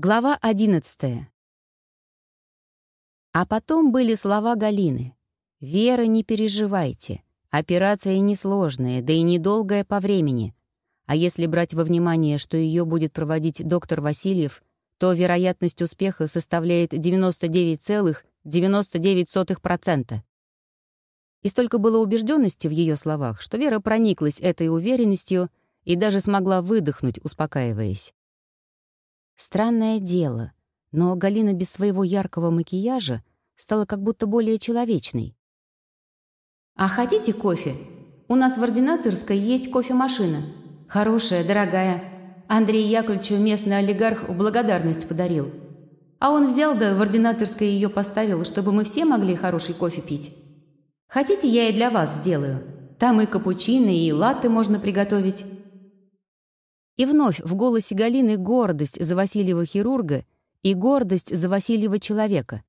Глава одиннадцатая. А потом были слова Галины. «Вера, не переживайте. Операция несложная, да и недолгая по времени. А если брать во внимание, что ее будет проводить доктор Васильев, то вероятность успеха составляет 99,99%. И столько было убежденности в ее словах, что Вера прониклась этой уверенностью и даже смогла выдохнуть, успокаиваясь. Странное дело, но Галина без своего яркого макияжа стала как будто более человечной. «А хотите кофе? У нас в ординаторской есть кофемашина. Хорошая, дорогая. Андрей Яковлевичу местный олигарх в благодарность подарил. А он взял да в ординаторской ее поставил, чтобы мы все могли хороший кофе пить. Хотите, я и для вас сделаю? Там и капучино, и латте можно приготовить». И вновь в голосе Галины гордость за Васильева хирурга и гордость за Васильева человека.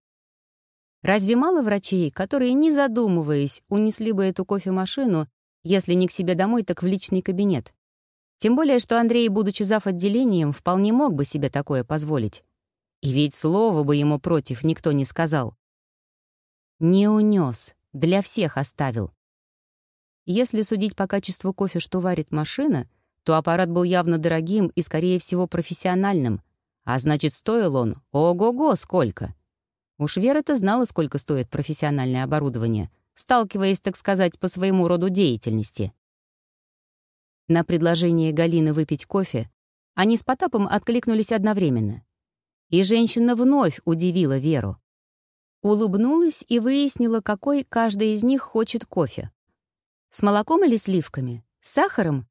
Разве мало врачей, которые, не задумываясь, унесли бы эту кофемашину, если не к себе домой, так в личный кабинет? Тем более, что Андрей, будучи зав. отделением, вполне мог бы себе такое позволить. И ведь слова бы ему против никто не сказал. Не унес, для всех оставил. Если судить по качеству кофе, что варит машина — то аппарат был явно дорогим и, скорее всего, профессиональным. А значит, стоил он ого-го сколько. Уж Вера-то знала, сколько стоит профессиональное оборудование, сталкиваясь, так сказать, по своему роду деятельности. На предложение Галины выпить кофе они с Потапом откликнулись одновременно. И женщина вновь удивила Веру. Улыбнулась и выяснила, какой каждый из них хочет кофе. С молоком или сливками? С сахаром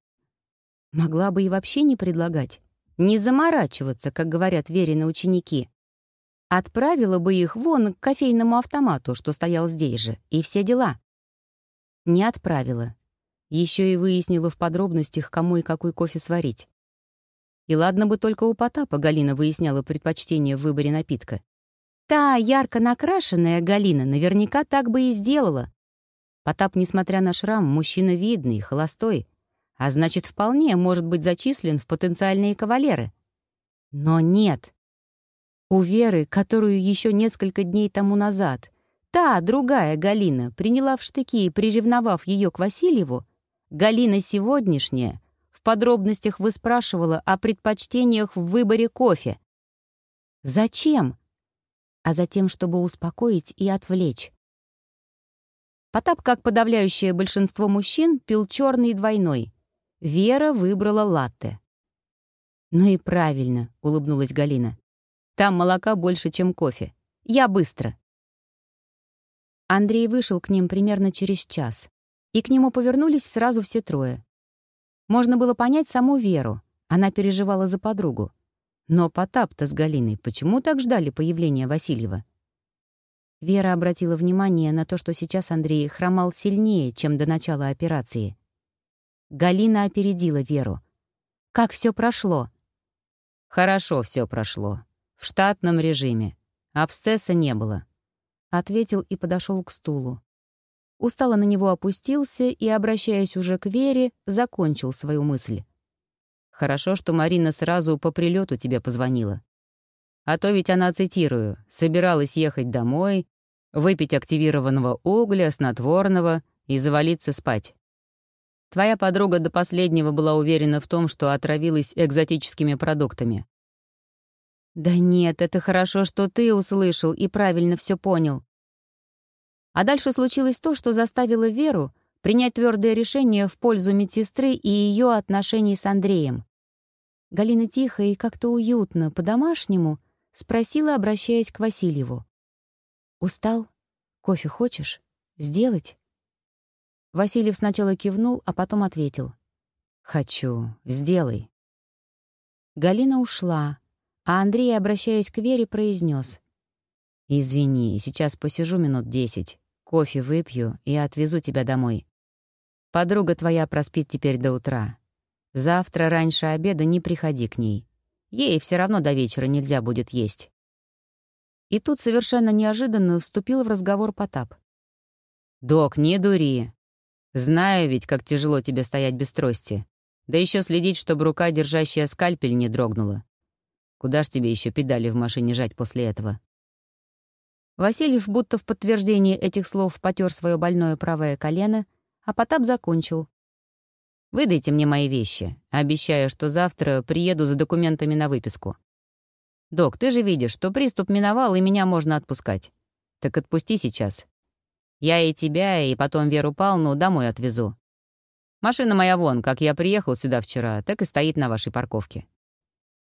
Могла бы и вообще не предлагать. Не заморачиваться, как говорят верены ученики. Отправила бы их вон к кофейному автомату, что стоял здесь же, и все дела. Не отправила. Еще и выяснила в подробностях, кому и какой кофе сварить. И ладно бы только у Потапа Галина выясняла предпочтение в выборе напитка. Та ярко накрашенная Галина наверняка так бы и сделала. Потап, несмотря на шрам, мужчина видный, холостой, а значит, вполне может быть зачислен в потенциальные кавалеры. Но нет. У Веры, которую еще несколько дней тому назад та, другая Галина, приняла в штыки, приревновав ее к Васильеву, Галина сегодняшняя в подробностях выспрашивала о предпочтениях в выборе кофе. Зачем? А затем, чтобы успокоить и отвлечь. Потап, как подавляющее большинство мужчин, пил черный двойной — Вера выбрала латте. «Ну и правильно», — улыбнулась Галина. «Там молока больше, чем кофе. Я быстро». Андрей вышел к ним примерно через час, и к нему повернулись сразу все трое. Можно было понять саму Веру, она переживала за подругу. Но Потап-то с Галиной почему так ждали появления Васильева? Вера обратила внимание на то, что сейчас Андрей хромал сильнее, чем до начала операции. Галина опередила Веру. «Как все прошло?» «Хорошо все прошло. В штатном режиме. Абсцесса не было», — ответил и подошел к стулу. Устало на него опустился и, обращаясь уже к Вере, закончил свою мысль. «Хорошо, что Марина сразу по прилету тебе позвонила. А то ведь она, цитирую, собиралась ехать домой, выпить активированного угля, снотворного и завалиться спать. Твоя подруга до последнего была уверена в том, что отравилась экзотическими продуктами. Да нет, это хорошо, что ты услышал и правильно все понял. А дальше случилось то, что заставило Веру принять твердое решение в пользу медсестры и ее отношений с Андреем. Галина тихо и как-то уютно, по-домашнему, спросила, обращаясь к Васильеву. «Устал? Кофе хочешь? Сделать?» Васильев сначала кивнул, а потом ответил. «Хочу. Сделай». Галина ушла, а Андрей, обращаясь к Вере, произнес: «Извини, сейчас посижу минут десять, кофе выпью и отвезу тебя домой. Подруга твоя проспит теперь до утра. Завтра раньше обеда не приходи к ней. Ей все равно до вечера нельзя будет есть». И тут совершенно неожиданно вступил в разговор Потап. «Док, не дури. Знаю ведь, как тяжело тебе стоять без трости. Да еще следить, чтобы рука, держащая скальпель, не дрогнула. Куда ж тебе еще педали в машине жать после этого?» Васильев будто в подтверждение этих слов потер свое больное правое колено, а Потап закончил. «Выдайте мне мои вещи. Обещаю, что завтра приеду за документами на выписку. Док, ты же видишь, что приступ миновал, и меня можно отпускать. Так отпусти сейчас. Я и тебя, и потом Веру Павловну домой отвезу. Машина моя вон, как я приехал сюда вчера, так и стоит на вашей парковке.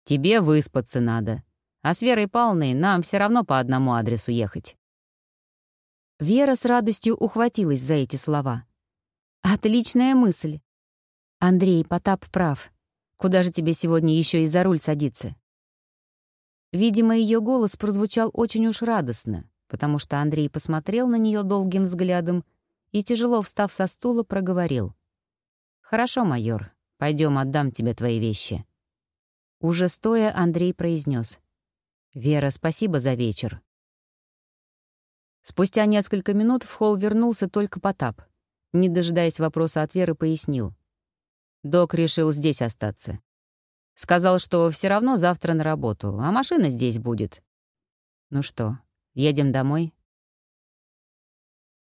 Тебе выспаться надо. А с Верой Павловной нам все равно по одному адресу ехать». Вера с радостью ухватилась за эти слова. «Отличная мысль. Андрей, Потап прав. Куда же тебе сегодня еще и за руль садиться?» Видимо, ее голос прозвучал очень уж радостно, потому что Андрей посмотрел на нее долгим взглядом и, тяжело встав со стула, проговорил. «Хорошо, майор, пойдем отдам тебе твои вещи». Уже стоя, Андрей произнес: «Вера, спасибо за вечер». Спустя несколько минут в холл вернулся только Потап. Не дожидаясь вопроса от Веры, пояснил. Док решил здесь остаться. Сказал, что все равно завтра на работу, а машина здесь будет. Ну что, едем домой?